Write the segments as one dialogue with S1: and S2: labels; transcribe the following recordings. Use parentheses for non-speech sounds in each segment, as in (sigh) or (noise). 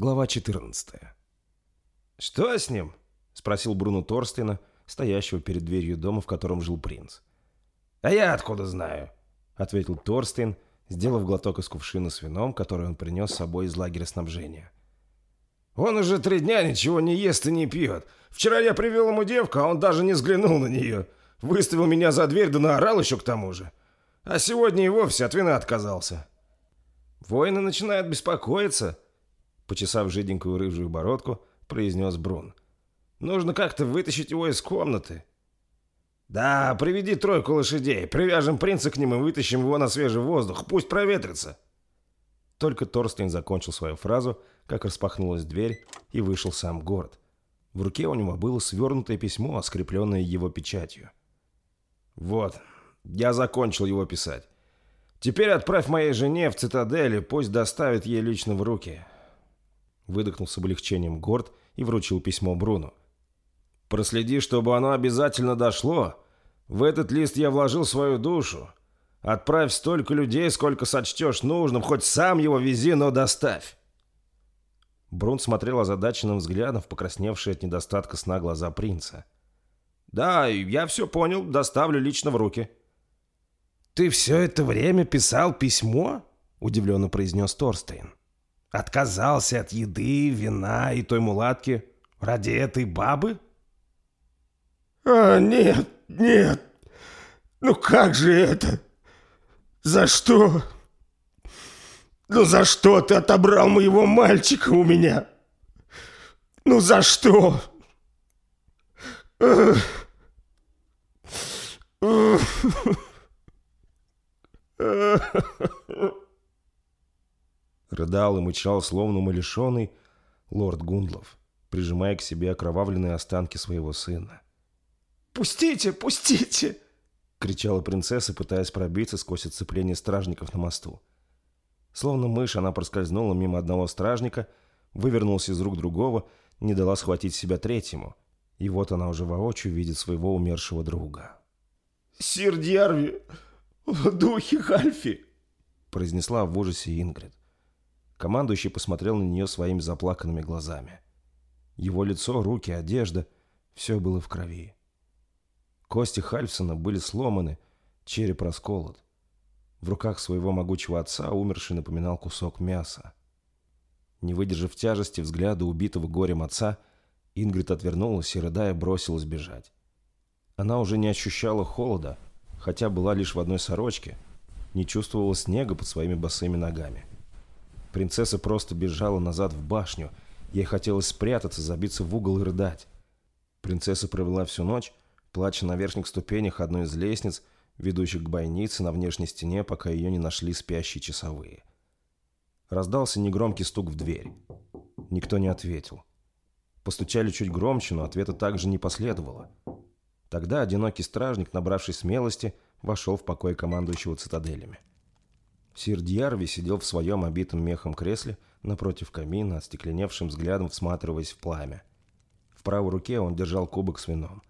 S1: Глава 14. «Что с ним?» — спросил Бруно Торстена, стоящего перед дверью дома, в котором жил принц.
S2: «А я откуда знаю?»
S1: — ответил Торстейн, сделав глоток из кувшина с вином, который он принес с собой из лагеря снабжения.
S2: «Он уже три дня ничего не ест и не пьет. Вчера я привел ему девку, а он даже не взглянул на нее. Выставил меня за дверь, да наорал еще к тому же. А сегодня и вовсе от вина отказался».
S1: «Воины начинают беспокоиться», почесав жиденькую рыжую бородку, произнес Брун. «Нужно как-то вытащить его из комнаты».
S2: «Да, приведи тройку лошадей, привяжем принца к ним и вытащим его на свежий воздух, пусть проветрится».
S1: Только Торстейн закончил свою фразу, как распахнулась дверь, и вышел сам город. В руке у него было свернутое письмо, скрепленное его печатью.
S2: «Вот, я закончил его писать. Теперь отправь моей жене в цитадели, пусть доставит ей лично в руки
S1: выдохнул с облегчением Горд и вручил письмо Бруну.
S2: «Проследи, чтобы оно обязательно дошло. В этот лист я вложил свою душу. Отправь столько людей, сколько сочтешь нужным, хоть сам его вези, но доставь».
S1: Брун смотрел озадаченным взглядом в покрасневшие от недостатка сна глаза принца.
S2: «Да, я все понял, доставлю лично в руки».
S3: «Ты все это время писал письмо?» — удивленно произнес Торстейн. Отказался от еды, вина и той мулатки ради этой бабы?
S2: А, нет, нет. Ну как же это? За что? Ну за что ты отобрал моего мальчика у меня? Ну за что? Ugh.
S1: Рыдал и мычал, словно умалишенный, лорд Гундлов, прижимая к себе окровавленные останки своего сына.
S2: «Пустите, пустите!»
S1: — кричала принцесса, пытаясь пробиться сквозь оцепление стражников на мосту. Словно мышь, она проскользнула мимо одного стражника, вывернулась из рук другого, не дала схватить себя третьему. И вот она уже воочию видит своего умершего друга.
S2: «Сир Дьярви, духи Хальфи!»
S1: произнесла в ужасе Ингрид. Командующий посмотрел на нее своими заплаканными глазами. Его лицо, руки, одежда — все было в крови. Кости Хальфсона были сломаны, череп расколот. В руках своего могучего отца умерший напоминал кусок мяса. Не выдержав тяжести взгляда убитого горем отца, Ингрид отвернулась и, рыдая, бросилась бежать. Она уже не ощущала холода, хотя была лишь в одной сорочке, не чувствовала снега под своими босыми ногами. Принцесса просто бежала назад в башню. Ей хотелось спрятаться, забиться в угол и рыдать. Принцесса провела всю ночь, плача на верхних ступенях одной из лестниц, ведущих к бойнице на внешней стене, пока ее не нашли спящие часовые. Раздался негромкий стук в дверь. Никто не ответил. Постучали чуть громче, но ответа также не последовало. Тогда одинокий стражник, набравшись смелости, вошел в покой командующего цитаделями. Сир Дьярви сидел в своем обитом мехом кресле напротив камина, остекленевшим взглядом всматриваясь в пламя. В правой руке он держал кубок с вином.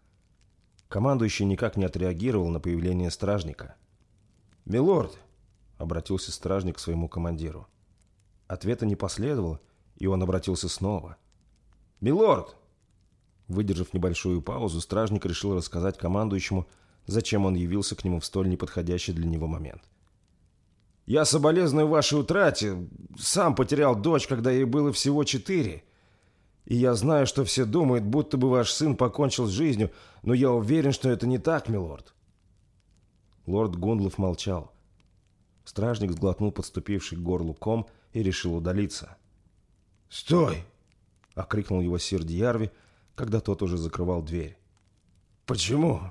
S1: Командующий никак не отреагировал на появление стражника.
S2: «Милорд!»
S1: — обратился стражник к своему командиру. Ответа не последовало, и он обратился снова.
S2: «Милорд!»
S1: Выдержав небольшую паузу, стражник решил рассказать командующему, зачем он явился к нему в столь неподходящий для него момент.
S2: Я соболезную вашей утрате. Сам потерял дочь, когда ей было всего четыре. И я знаю, что все думают, будто бы ваш сын покончил с жизнью, но я уверен, что это не так, милорд».
S1: Лорд Гундлов молчал. Стражник сглотнул подступивший к горлу ком и решил удалиться.
S2: «Стой!»
S1: — окрикнул его сир Дьярви, когда тот уже закрывал дверь.
S2: «Почему?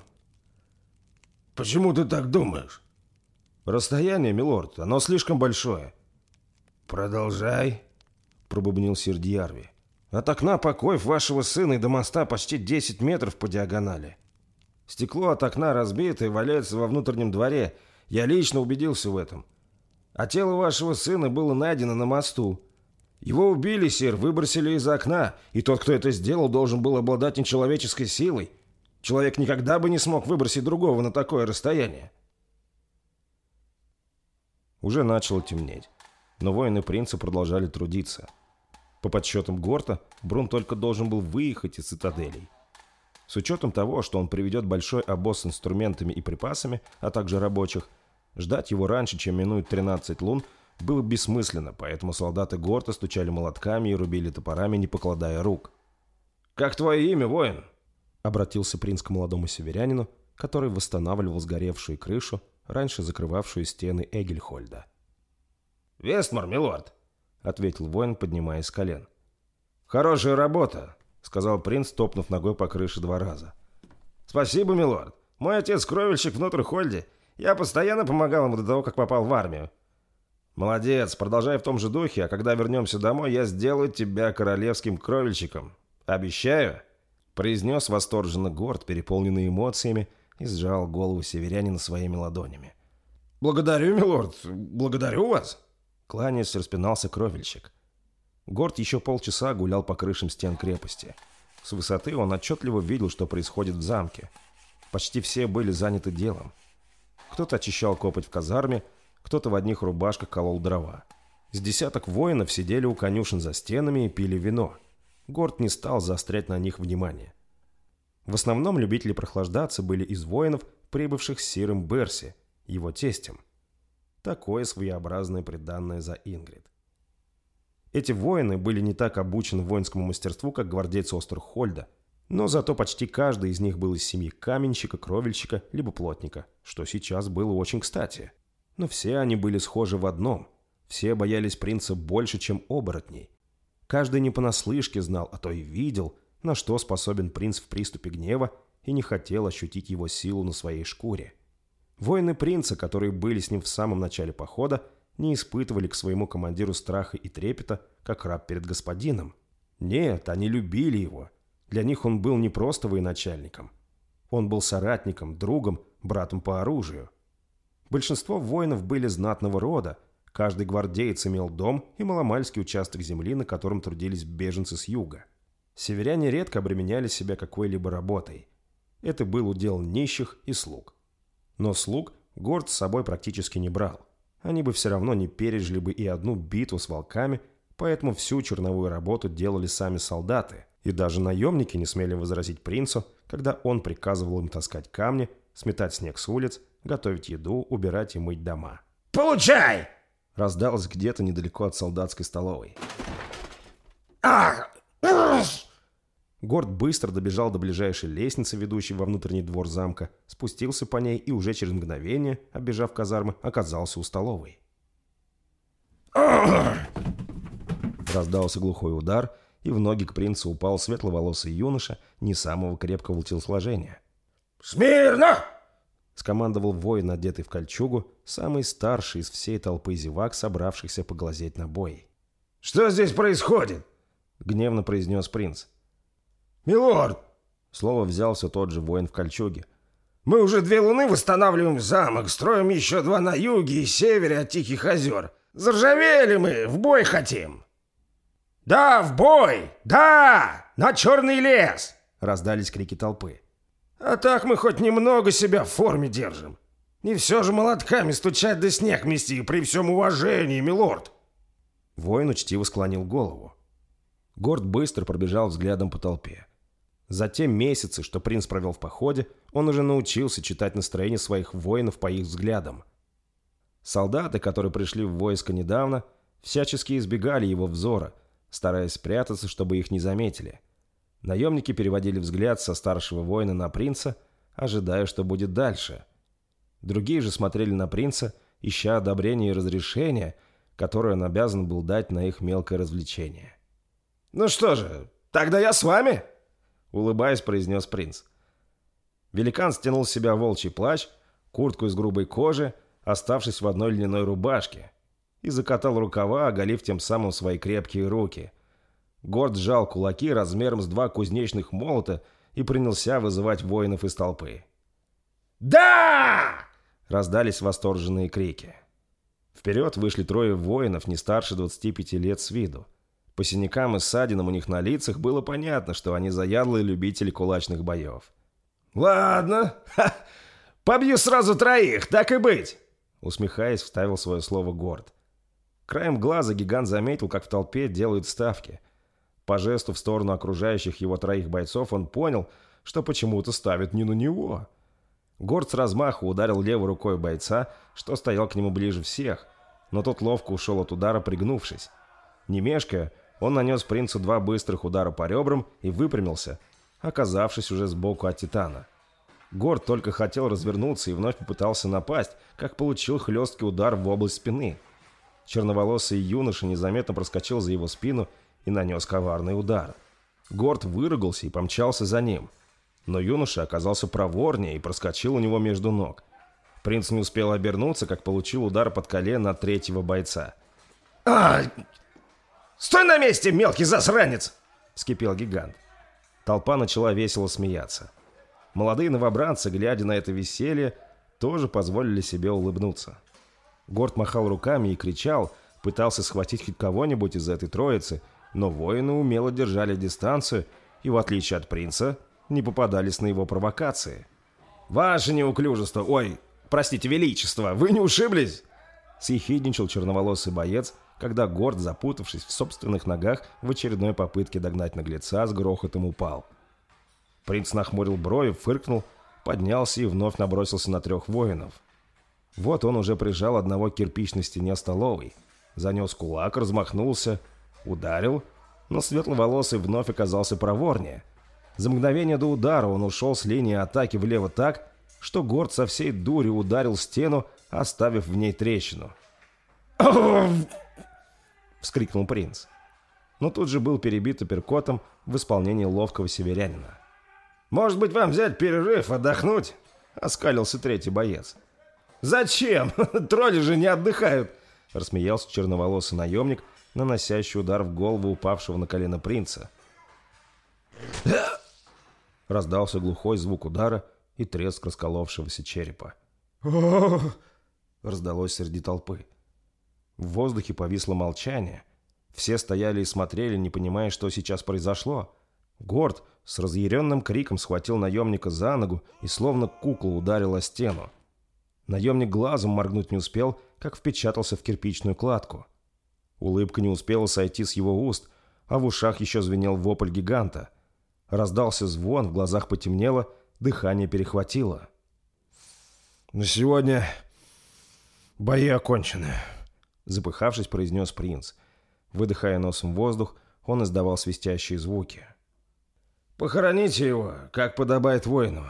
S2: Почему ты так думаешь?»
S1: «Расстояние, милорд, оно слишком большое».
S2: «Продолжай», — пробубнил сир Дьярви.
S1: «От окна покоев вашего сына и до моста почти 10 метров по диагонали. Стекло от окна разбито и валяется во внутреннем дворе. Я лично убедился в этом. А тело вашего сына было найдено на мосту. Его убили, сир, выбросили из окна, и тот, кто это сделал, должен был обладать нечеловеческой силой. Человек никогда бы не смог выбросить другого на такое расстояние. Уже начало темнеть, но воины принца продолжали трудиться. По подсчетам Горта, Брун только должен был выехать из цитаделей. С учетом того, что он приведет большой обоз с инструментами и припасами, а также рабочих, ждать его раньше, чем минует 13 лун, было бессмысленно, поэтому солдаты Горта стучали молотками и рубили топорами, не покладая рук.
S2: «Как твое имя, воин?»
S1: — обратился принц к молодому северянину, который восстанавливал сгоревшую крышу, раньше закрывавшую стены Эгельхольда.
S2: «Вестмар, милорд», —
S1: ответил воин, поднимаясь с колен.
S2: «Хорошая работа», — сказал принц, топнув ногой по крыше два раза. «Спасибо, милорд. Мой отец кровельщик в Нотр-Хольде. Я постоянно помогал ему до того, как попал в армию. «Молодец, продолжай в том же духе, а когда вернемся домой, я сделаю тебя королевским кровельщиком. Обещаю!» произнес восторженно Горд, переполненный эмоциями, и сжал голову северянина своими ладонями. «Благодарю, милорд, благодарю вас!»
S1: Кланяясь, распинался кровельщик. Горд еще полчаса гулял по крышам стен крепости. С высоты он отчетливо видел, что происходит в замке. Почти все были заняты делом. Кто-то очищал копоть в казарме, кто-то в одних рубашках колол дрова. С десяток воинов сидели у конюшен за стенами и пили вино. Горд не стал заострять на них внимание. В основном любители прохлаждаться были из воинов, прибывших с Сиром Берси, его тестем. Такое своеобразное преданное за Ингрид. Эти воины были не так обучены воинскому мастерству, как гвардейцы Остерхольда, но зато почти каждый из них был из семьи каменщика, кровельщика, либо плотника, что сейчас было очень кстати. Но все они были схожи в одном. Все боялись принца больше, чем оборотней. Каждый не понаслышке знал, а то и видел, на что способен принц в приступе гнева и не хотел ощутить его силу на своей шкуре. Воины принца, которые были с ним в самом начале похода, не испытывали к своему командиру страха и трепета, как раб перед господином. Нет, они любили его. Для них он был не просто военачальником. Он был соратником, другом, братом по оружию. Большинство воинов были знатного рода, каждый гвардеец имел дом и маломальский участок земли, на котором трудились беженцы с юга. Северяне редко обременяли себя какой-либо работой. Это был удел нищих и слуг. Но слуг горд с собой практически не брал. Они бы все равно не пережили бы и одну битву с волками, поэтому всю черновую работу делали сами солдаты, и даже наемники не смели возразить принцу, когда он приказывал им таскать камни, сметать снег с улиц готовить еду, убирать и мыть дома.
S2: «Получай!»
S1: раздалось где-то недалеко от солдатской столовой.
S2: «Ах!»
S1: Горд быстро добежал до ближайшей лестницы, ведущей во внутренний двор замка, спустился по ней и уже через мгновение, оббежав казармы, оказался у столовой. Раздался глухой удар, и в ноги к принцу упал светловолосый юноша не самого крепкого телосложения.
S2: «Смирно!»
S1: скомандовал воин, одетый в кольчугу, самый старший из всей толпы зевак, собравшихся поглазеть на бой.
S2: «Что здесь происходит?»
S1: — гневно произнес принц.
S2: «Милорд!»
S1: — слово взял все тот же воин в кольчуге.
S2: «Мы уже две луны восстанавливаем замок, строим еще два на юге и севере от Тихих озер. Заржавели мы, в бой хотим!» «Да, в бой! Да! На черный лес!» — раздались крики толпы. А так мы хоть немного себя в форме держим. Не все же молотками стучать да снег мести при всем уважении, милорд.
S1: Воин учтиво склонил голову. Горд быстро пробежал взглядом по толпе. За те месяцы, что принц провел в походе, он уже научился читать настроение своих воинов по их взглядам. Солдаты, которые пришли в войско недавно, всячески избегали его взора, стараясь спрятаться, чтобы их не заметили. Наемники переводили взгляд со старшего воина на принца, ожидая, что будет дальше. Другие же смотрели на принца, ища одобрения и разрешения, которое он обязан был дать на их мелкое развлечение.
S2: «Ну что же, тогда я с вами!»
S1: Улыбаясь, произнес принц. Великан стянул с себя волчий плащ, куртку из грубой кожи, оставшись в одной льняной рубашке, и закатал рукава, оголив тем самым свои крепкие руки – Горд сжал кулаки размером с два кузнечных молота и принялся вызывать воинов из толпы.
S2: «Да!»
S1: — раздались восторженные крики. Вперед вышли трое воинов, не старше 25 лет с виду. По синякам и ссадинам у них на лицах было понятно, что они заядлые любители кулачных боев.
S2: «Ладно, Ха! побью сразу троих, так и быть!»
S1: Усмехаясь, вставил свое слово Горд. Краем глаза гигант заметил, как в толпе делают ставки — По жесту в сторону окружающих его троих бойцов он понял, что почему-то ставит не на него. Горд с размаху ударил левой рукой бойца, что стоял к нему ближе всех, но тот ловко ушел от удара, пригнувшись. Не мешкая, он нанес принцу два быстрых удара по ребрам и выпрямился, оказавшись уже сбоку от Титана. Горд только хотел развернуться и вновь попытался напасть, как получил хлесткий удар в область спины. Черноволосый юноша незаметно проскочил за его спину и нанес коварный удар. Горд выругался и помчался за ним. Но юноша оказался проворнее и проскочил у него между ног. Принц не успел обернуться, как получил удар под колено от третьего бойца.
S2: «А! Стой на месте, мелкий засранец!» — вскипел гигант.
S1: Толпа начала весело смеяться. Молодые новобранцы, глядя на это веселье, тоже позволили себе улыбнуться. Горд махал руками и кричал, пытался схватить хоть кого-нибудь из этой троицы, но воины умело держали дистанцию и, в отличие от принца, не попадались на его провокации.
S2: «Ваше неуклюжество! Ой, простите, величество! Вы не ушиблись?»
S1: Съехидничал черноволосый боец, когда Горд, запутавшись в собственных ногах, в очередной попытке догнать наглеца, с грохотом упал. Принц нахмурил брови, фыркнул, поднялся и вновь набросился на трех воинов. Вот он уже прижал одного к кирпичной стене столовой, занес кулак, размахнулся, ударил, но светловолосый вновь оказался проворнее. За мгновение до удара он ушел с линии атаки влево так, что Горд со всей дури ударил стену, оставив в ней трещину. Вскрикнул принц. Но тут же был перебит апперкотом в исполнении ловкого северянина.
S2: «Может быть, вам взять перерыв, отдохнуть?» — оскалился третий боец. «Зачем? (laughs) Тролли же не отдыхают!» — рассмеялся черноволосый наемник, наносящий удар в голову упавшего на колено принца. (clears throat)
S1: Раздался глухой звук удара и треск расколовшегося черепа. раздалось среди толпы. В воздухе повисло молчание. Все стояли и смотрели, не понимая, что сейчас произошло. Горд с разъяренным криком схватил наемника за ногу и словно кукла ударил о стену. Наемник глазом моргнуть не успел, как впечатался в кирпичную кладку. Улыбка не успела сойти с его уст, а в ушах еще звенел вопль гиганта. Раздался звон, в глазах потемнело, дыхание перехватило.
S2: «На сегодня бои окончены»,
S1: запыхавшись, произнес принц. Выдыхая носом воздух, он издавал свистящие звуки.
S2: «Похороните его, как подобает воину.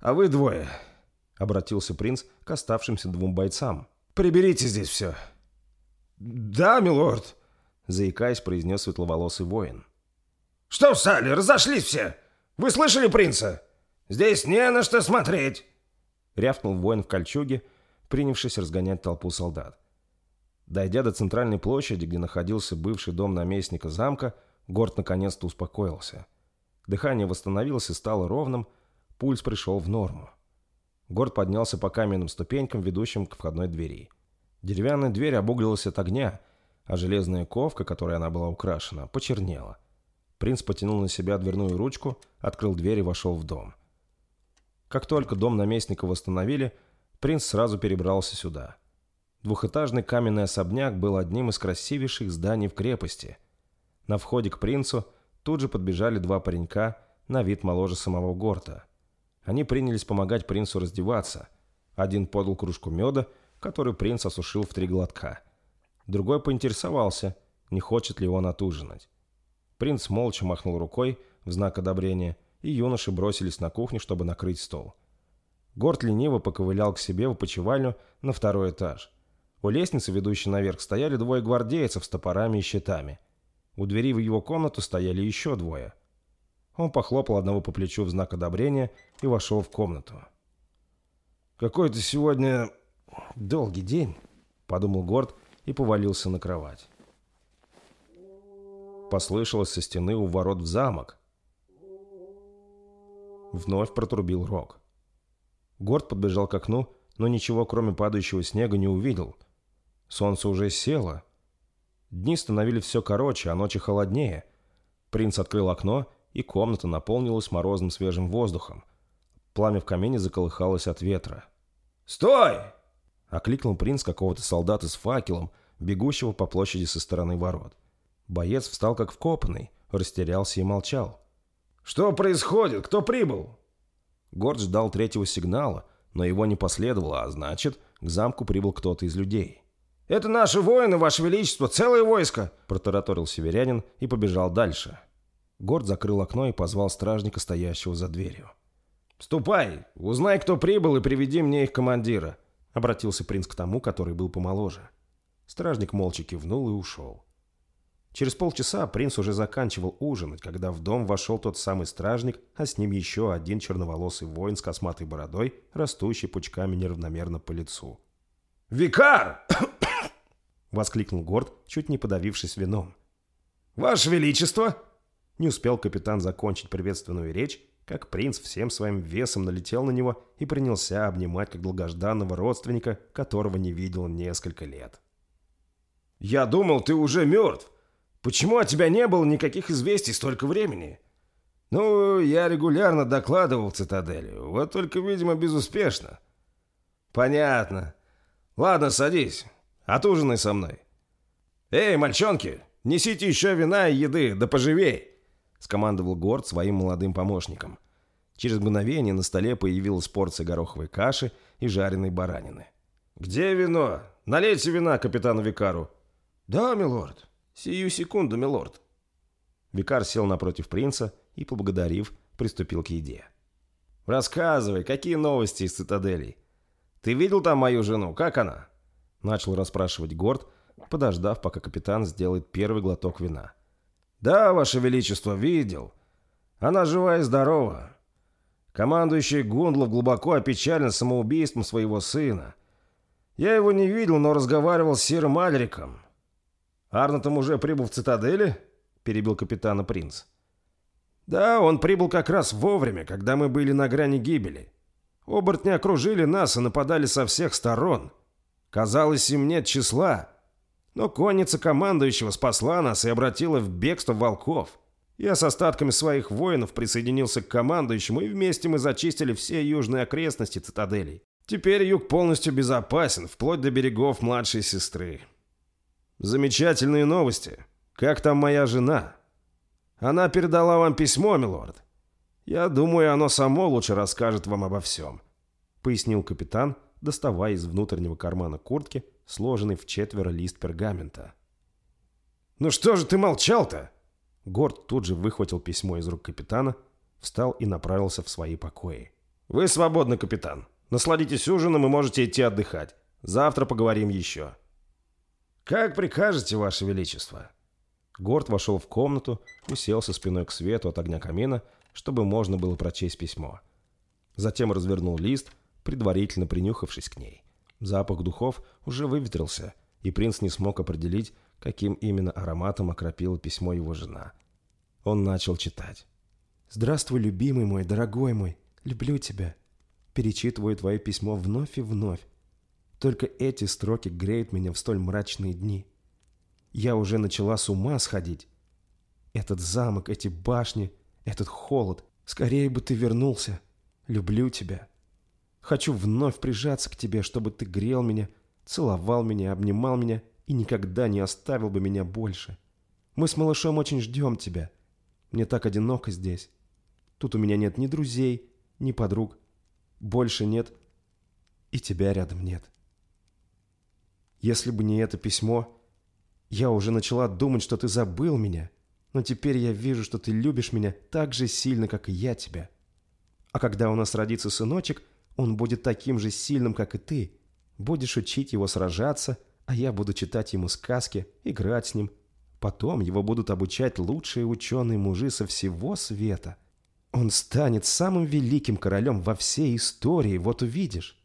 S2: А вы двое», — обратился принц к оставшимся двум бойцам. «Приберите здесь все». «Да, милорд», — заикаясь, произнес светловолосый воин. «Что встали? Разошлись все! Вы слышали принца? Здесь не на что смотреть!»
S1: Рявкнул воин в кольчуге, принявшись разгонять толпу солдат. Дойдя до центральной площади, где находился бывший дом наместника замка, Горд наконец-то успокоился. Дыхание восстановилось и стало ровным, пульс пришел в норму. Горд поднялся по каменным ступенькам, ведущим к входной двери. Деревянная дверь обуглилась от огня, а железная ковка, которой она была украшена, почернела. Принц потянул на себя дверную ручку, открыл дверь и вошел в дом. Как только дом наместника восстановили, принц сразу перебрался сюда – Двухэтажный каменный особняк был одним из красивейших зданий в крепости. На входе к принцу тут же подбежали два паренька, на вид моложе самого Горта. Они принялись помогать принцу раздеваться. Один подал кружку меда, которую принц осушил в три глотка. Другой поинтересовался, не хочет ли он отужинать. Принц молча махнул рукой в знак одобрения, и юноши бросились на кухню, чтобы накрыть стол. Горд лениво поковылял к себе в опочивальню на второй этаж. У лестницы, ведущей наверх, стояли двое гвардейцев с топорами и щитами. У двери в его комнату стояли еще двое. Он похлопал одного по плечу в знак одобрения и вошел в комнату. «Какой-то сегодня долгий день», — подумал Горд и повалился на кровать. Послышалось со стены у ворот в замок. Вновь протрубил рог. Горд подбежал к окну, но ничего, кроме падающего снега, не увидел — Солнце уже село. Дни становились все короче, а ночи холоднее. Принц открыл окно, и комната наполнилась морозным свежим воздухом. Пламя в камине заколыхалось от ветра.
S2: «Стой!»
S1: — окликнул принц какого-то солдата с факелом, бегущего по площади со стороны ворот. Боец встал как вкопанный. растерялся и молчал.
S2: «Что происходит? Кто прибыл?»
S1: Горд ждал третьего сигнала, но его не последовало, а значит, к замку прибыл кто-то из людей.
S2: «Это наши воины, Ваше Величество, целое войско!»
S1: – протараторил северянин и побежал дальше. Горд закрыл окно и позвал стражника, стоящего за дверью.
S2: «Ступай, узнай, кто прибыл, и приведи мне их командира», —
S1: обратился принц к тому, который был помоложе. Стражник молча кивнул и ушел. Через полчаса принц уже заканчивал ужинать, когда в дом вошел тот самый стражник, а с ним еще один черноволосый воин с косматой бородой, растущий пучками неравномерно по лицу.
S2: «Викар!»
S1: — воскликнул Горд, чуть не подавившись вином.
S2: «Ваше Величество!»
S1: Не успел капитан закончить приветственную речь, как принц всем своим весом налетел на него и принялся обнимать как долгожданного родственника, которого не видел несколько лет.
S2: «Я думал, ты уже мертв. Почему от тебя не было никаких известий столько времени?» «Ну, я регулярно докладывал цитадели, вот только, видимо, безуспешно». «Понятно. Ладно, садись. Отужинай со мной». «Эй, мальчонки, несите еще вина и еды, да поживей!» скомандовал Горд своим молодым помощникам. Через мгновение на столе появилась порция гороховой каши и жареной баранины. «Где вино? Налейте вина капитану Викару».
S1: «Да, милорд. Сию секунду, милорд». Викар сел напротив принца и, поблагодарив, приступил к еде.
S2: «Рассказывай, какие новости из цитаделей? Ты видел там мою жену? Как она?»
S1: Начал расспрашивать Горд, подождав, пока капитан сделает первый глоток вина.
S2: «Да, Ваше Величество, видел. Она жива и здорова. Командующий Гундлов глубоко опечален самоубийством своего сына. Я его не видел, но разговаривал с Сиром Альриком. Арнотом уже прибыл в цитадели?» – перебил капитана принц. «Да, он прибыл как раз вовремя, когда мы были на грани гибели. Оборотни окружили нас и нападали со всех сторон. Казалось, им нет числа». Но конница командующего спасла нас и обратила в бегство волков. Я с остатками своих воинов присоединился к командующему, и вместе мы зачистили все южные окрестности цитаделей. Теперь юг полностью безопасен, вплоть до берегов младшей сестры. Замечательные новости. Как там моя жена? Она передала вам письмо, милорд. Я думаю, оно само лучше расскажет вам обо всем», — пояснил капитан, доставая из внутреннего кармана куртки сложенный в четверо лист пергамента. «Ну что же ты молчал-то?» Горд тут же выхватил письмо из рук капитана, встал и направился в свои покои. «Вы свободны, капитан. Насладитесь ужином и можете идти отдыхать. Завтра поговорим еще». «Как прикажете, Ваше Величество?» Горд вошел в комнату, уселся спиной к свету от огня камина, чтобы можно было прочесть письмо. Затем развернул лист, предварительно принюхавшись к ней. Запах духов уже выветрился, и принц не смог определить, каким именно ароматом окропила письмо его жена. Он начал читать. «Здравствуй, любимый мой, дорогой мой, люблю тебя. Перечитываю твое письмо вновь и вновь. Только эти строки греют меня в столь мрачные дни. Я уже начала с ума сходить. Этот замок, эти башни, этот холод. Скорее бы ты вернулся. Люблю тебя. Хочу вновь прижаться к тебе, чтобы ты грел меня, целовал меня, обнимал меня и никогда не оставил бы меня больше. Мы с малышом очень ждем тебя. Мне так одиноко здесь. Тут у меня нет ни друзей, ни подруг. Больше нет, и тебя рядом нет. Если бы не это письмо, я уже начала думать, что ты забыл меня, но теперь я вижу, что ты любишь меня так же сильно, как и я тебя. А когда у нас родится сыночек – он будет таким же сильным, как и ты. Будешь учить его сражаться, а я буду читать ему сказки, играть с ним. Потом его будут обучать лучшие ученые-мужи со всего света. Он станет самым великим королем во всей истории, вот увидишь.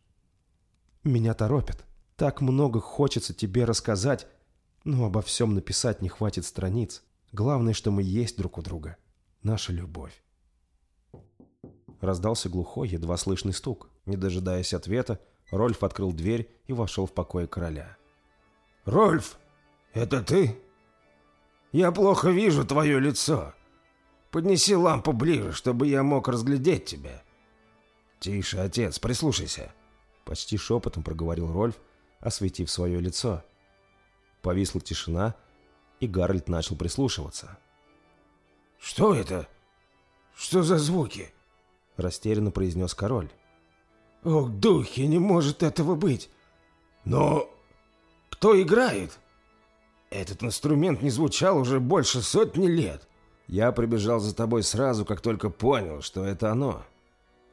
S2: Меня торопят. Так много хочется тебе рассказать, но обо всем написать не хватит страниц. Главное, что мы есть друг у друга. Наша любовь. Раздался глухой, едва слышный стук. Не дожидаясь ответа, Рольф открыл дверь и вошел в покой короля. «Рольф, это ты? Я плохо вижу твое лицо. Поднеси лампу ближе, чтобы я мог разглядеть тебя».
S1: «Тише, отец, прислушайся», — почти шепотом проговорил Рольф, осветив свое лицо. Повисла тишина, и Гарольд начал прислушиваться.
S2: «Что это? Что за звуки?»
S1: — растерянно произнес король.
S2: «Ох, духи, не может этого быть! Но кто играет? Этот инструмент не звучал уже больше сотни лет.
S1: Я прибежал за тобой сразу, как только понял, что это оно.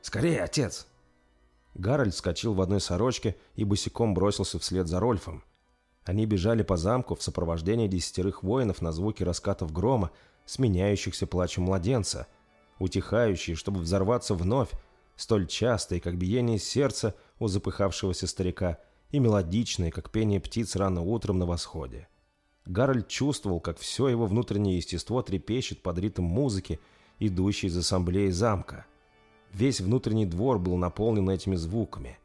S1: Скорее, отец!» Гарольд вскочил в одной сорочке и босиком бросился вслед за Рольфом. Они бежали по замку в сопровождении десятерых воинов на звуки раскатов грома, сменяющихся плачем младенца, утихающие, чтобы взорваться вновь, столь частые, как биение сердца у запыхавшегося старика, и мелодичные, как пение птиц рано утром на восходе. Гарольд чувствовал, как все его внутреннее естество трепещет под ритм музыки, идущей из ассамблеи замка. Весь внутренний двор был наполнен этими звуками.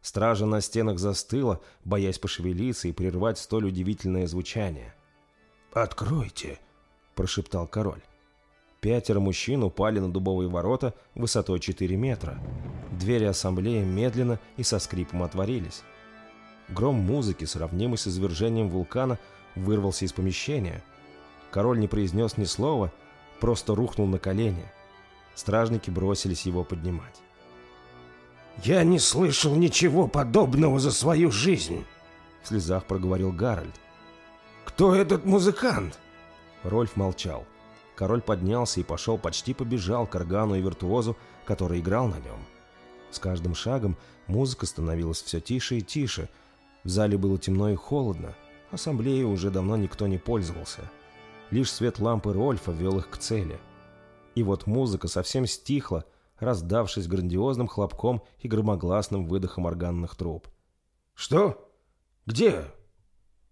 S1: Стража на стенах застыла, боясь пошевелиться и прервать столь удивительное звучание.
S2: «Откройте!» – прошептал король.
S1: Пятеро мужчин упали на дубовые ворота высотой 4 метра. Двери ассамблеи медленно и со скрипом отворились. Гром музыки, сравнимый с извержением вулкана, вырвался из помещения. Король не произнес ни слова, просто рухнул на колени. Стражники бросились его поднимать.
S2: «Я не слышал ничего подобного за свою жизнь!» В слезах проговорил Гарольд. «Кто этот музыкант?»
S1: Рольф молчал. Король поднялся и пошел, почти побежал к органу и виртуозу, который играл на нем. С каждым шагом музыка становилась все тише и тише. В зале было темно и холодно. Ассамблеей уже давно никто не пользовался. Лишь свет лампы Рольфа вел их к цели. И вот музыка совсем стихла, раздавшись грандиозным хлопком и громогласным выдохом органных труб.
S2: «Что? Где?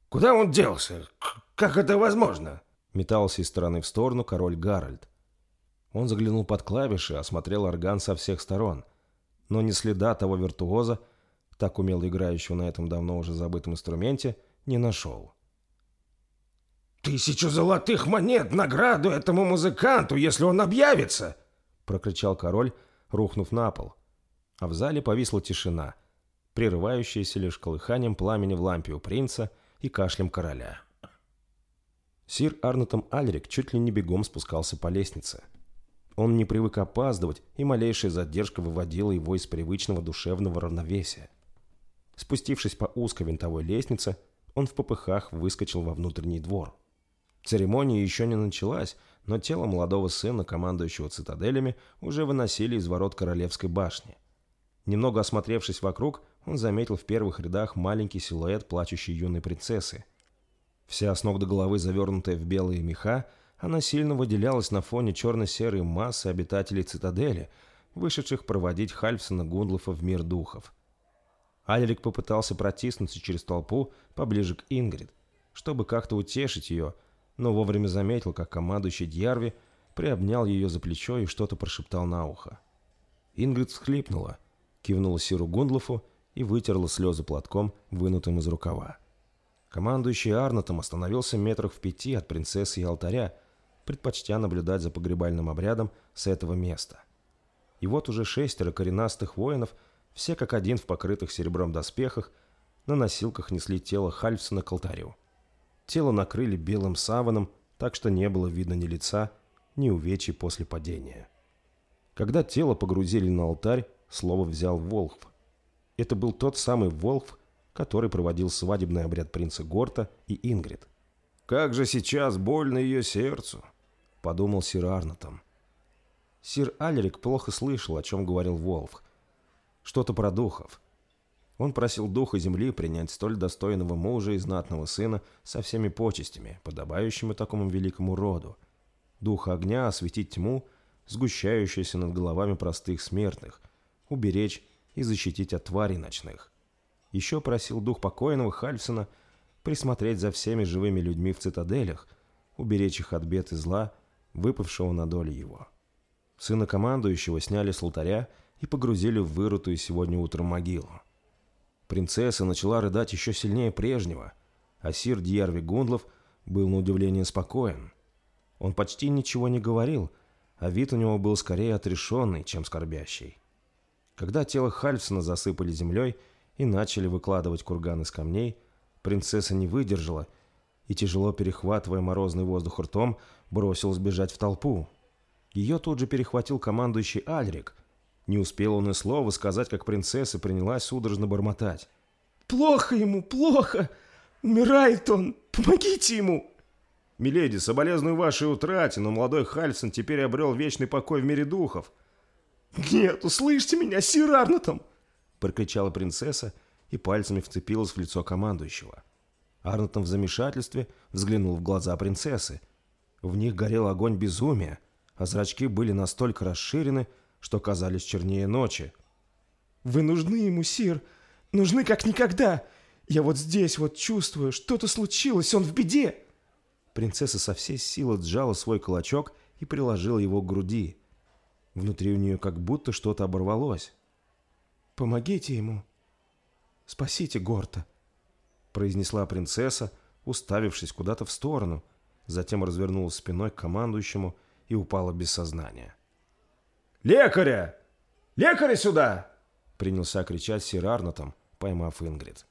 S2: Куда он делся? Как это возможно?»
S1: Метался из стороны в сторону король Гарольд. Он заглянул под клавиши, осмотрел орган со всех сторон. Но ни следа того виртуоза, так умело играющего на этом давно уже забытом инструменте, не нашел.
S2: «Тысячу золотых монет награду этому музыканту, если он объявится!»
S1: прокричал король, рухнув на пол. А в зале повисла тишина, прерывающаяся лишь колыханием пламени в лампе у принца и кашлем короля. Сир Арнотом Альрик чуть ли не бегом спускался по лестнице. Он не привык опаздывать, и малейшая задержка выводила его из привычного душевного равновесия. Спустившись по узкой винтовой лестнице, он в попыхах выскочил во внутренний двор. Церемония еще не началась, но тело молодого сына, командующего цитаделями, уже выносили из ворот Королевской башни. Немного осмотревшись вокруг, он заметил в первых рядах маленький силуэт плачущей юной принцессы. Вся с ног до головы завернутая в белые меха, она сильно выделялась на фоне черно-серой массы обитателей цитадели, вышедших проводить Хальфсона Гундлофа в мир духов. Альрик попытался протиснуться через толпу поближе к Ингрид, чтобы как-то утешить ее, но вовремя заметил, как командующий Дьярви приобнял ее за плечо и что-то прошептал на ухо. Ингрид всхлипнула, кивнула Сиру Гундлофу и вытерла слезы платком, вынутым из рукава. Командующий Арнотом остановился метрах в пяти от принцессы и алтаря, предпочтя наблюдать за погребальным обрядом с этого места. И вот уже шестеро коренастых воинов, все как один в покрытых серебром доспехах, на носилках несли тело Хальфсона к алтарю. Тело накрыли белым саваном, так что не было видно ни лица, ни увечий после падения. Когда тело погрузили на алтарь, слово взял Волхв. Это был тот самый Волхв, который проводил свадебный обряд принца Горта и Ингрид. «Как же сейчас больно ее сердцу!» — подумал сир Арнотом. Сир Алерик плохо слышал, о чем говорил Волф. Что-то про духов. Он просил духа земли принять столь достойного мужа и знатного сына со всеми почестями, подобающими такому великому роду. Духа огня осветить тьму, сгущающуюся над головами простых смертных, уберечь и защитить от тварей ночных. Еще просил дух покойного Хальфсона присмотреть за всеми живыми людьми в цитаделях, уберечь их от бед и зла, выпавшего на долю его. Сына командующего сняли с алтаря и погрузили в вырутую сегодня утром могилу. Принцесса начала рыдать еще сильнее прежнего, а сир Дьярви Гундлов был на удивление спокоен. Он почти ничего не говорил, а вид у него был скорее отрешенный, чем скорбящий. Когда тело Хальфсона засыпали землей и начали выкладывать курган из камней, принцесса не выдержала и, тяжело перехватывая морозный воздух ртом, бросилась бежать в толпу. Ее тут же перехватил командующий Альрик. Не успел он и слова сказать, как принцесса принялась судорожно бормотать.
S2: «Плохо ему, плохо! Умирает он! Помогите ему!»
S1: «Миледи, соболезную вашей утрате, но молодой Хальсон теперь обрел вечный покой в мире духов».
S2: «Нет, услышьте меня, сир Арнотом!»
S1: Прокричала принцесса и пальцами вцепилась в лицо командующего. Арнотон в замешательстве взглянул в глаза принцессы. В них горел огонь безумия, а зрачки были настолько расширены, что казались чернее ночи.
S2: «Вы нужны ему, сир, нужны как никогда. Я вот здесь вот чувствую, что-то случилось, он в беде!»
S1: Принцесса со всей силы сжала свой кулачок и приложила его к груди. Внутри у нее как будто что-то оборвалось.
S2: «Помогите ему. Спасите Горта», —
S1: произнесла принцесса, уставившись куда-то в сторону, затем развернулась спиной к командующему и упала без сознания.
S2: «Лекаря! Лекаря сюда!»
S1: — принялся кричать сир Арнотом, поймав Ингрид.